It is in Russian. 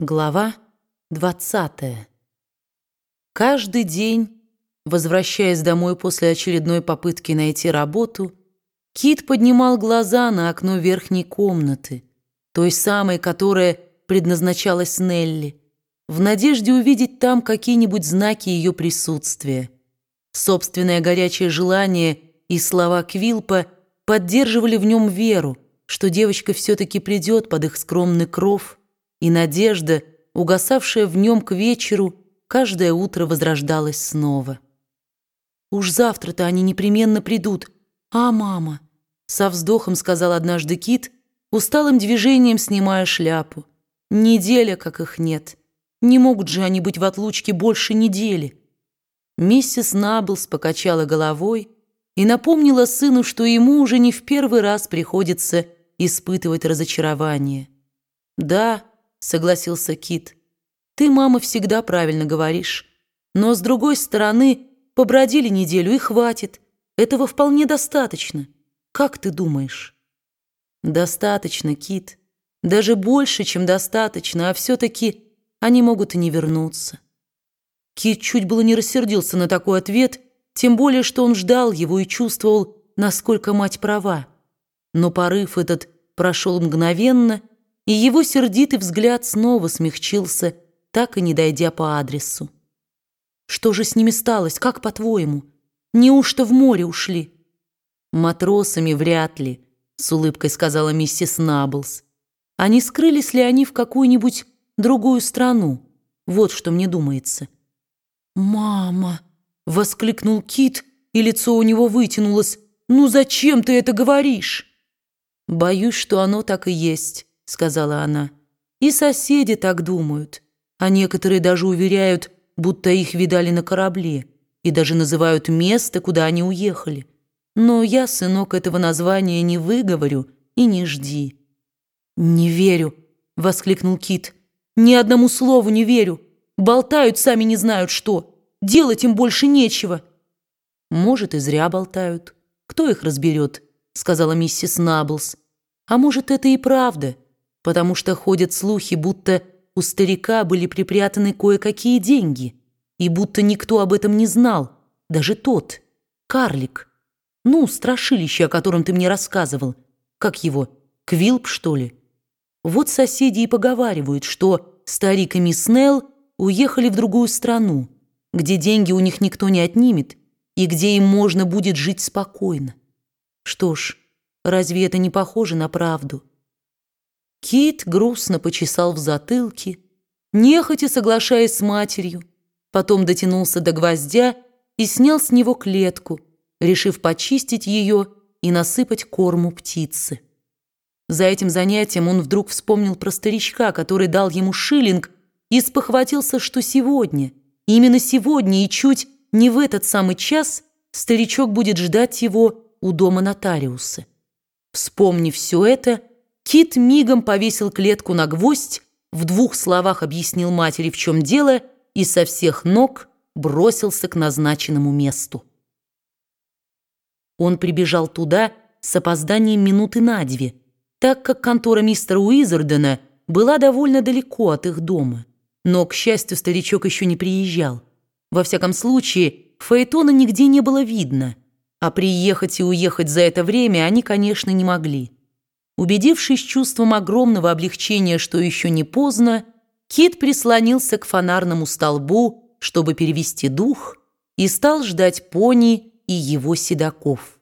Глава 20. Каждый день, возвращаясь домой после очередной попытки найти работу, Кит поднимал глаза на окно верхней комнаты, той самой, которая предназначалась Нелли, в надежде увидеть там какие-нибудь знаки ее присутствия. Собственное горячее желание и слова Квилпа поддерживали в нем веру, что девочка все-таки придет под их скромный кров, и надежда, угасавшая в нем к вечеру, каждое утро возрождалась снова. «Уж завтра-то они непременно придут. А, мама?» Со вздохом сказал однажды Кит, усталым движением снимая шляпу. «Неделя, как их нет. Не могут же они быть в отлучке больше недели». Миссис Наблс покачала головой и напомнила сыну, что ему уже не в первый раз приходится испытывать разочарование. «Да», — согласился Кит. «Ты, мама, всегда правильно говоришь. Но, с другой стороны, побродили неделю и хватит. Этого вполне достаточно. Как ты думаешь?» «Достаточно, Кит. Даже больше, чем достаточно, а все-таки они могут и не вернуться». Кит чуть было не рассердился на такой ответ, тем более, что он ждал его и чувствовал, насколько мать права. Но порыв этот прошел мгновенно, и его сердитый взгляд снова смягчился, так и не дойдя по адресу. «Что же с ними сталось, как по-твоему? Неужто в море ушли?» «Матросами вряд ли», — с улыбкой сказала миссис Наблс. «А не скрылись ли они в какую-нибудь другую страну? Вот что мне думается». «Мама!» — воскликнул Кит, и лицо у него вытянулось. «Ну зачем ты это говоришь?» «Боюсь, что оно так и есть сказала она. «И соседи так думают, а некоторые даже уверяют, будто их видали на корабле, и даже называют место, куда они уехали. Но я, сынок, этого названия не выговорю и не жди». «Не верю», — воскликнул Кит. «Ни одному слову не верю. Болтают, сами не знают что. Делать им больше нечего». «Может, и зря болтают. Кто их разберет?» — сказала миссис Наблс. «А может, это и правда» потому что ходят слухи, будто у старика были припрятаны кое-какие деньги, и будто никто об этом не знал, даже тот, карлик. Ну, страшилище, о котором ты мне рассказывал. Как его, Квилп, что ли? Вот соседи и поговаривают, что старик и мисс Нелл уехали в другую страну, где деньги у них никто не отнимет и где им можно будет жить спокойно. Что ж, разве это не похоже на правду? Кит грустно почесал в затылке, нехотя соглашаясь с матерью, потом дотянулся до гвоздя и снял с него клетку, решив почистить ее и насыпать корму птицы. За этим занятием он вдруг вспомнил про старичка, который дал ему шиллинг, и спохватился, что сегодня, именно сегодня и чуть не в этот самый час старичок будет ждать его у дома нотариуса. Вспомнив все это, Кит мигом повесил клетку на гвоздь, в двух словах объяснил матери, в чем дело, и со всех ног бросился к назначенному месту. Он прибежал туда с опозданием минуты на две, так как контора мистера Уизердена была довольно далеко от их дома. Но, к счастью, старичок еще не приезжал. Во всяком случае, Фаэтона нигде не было видно, а приехать и уехать за это время они, конечно, не могли. Убедившись чувством огромного облегчения, что еще не поздно, Кит прислонился к фонарному столбу, чтобы перевести дух, и стал ждать пони и его седаков.